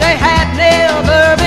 they had never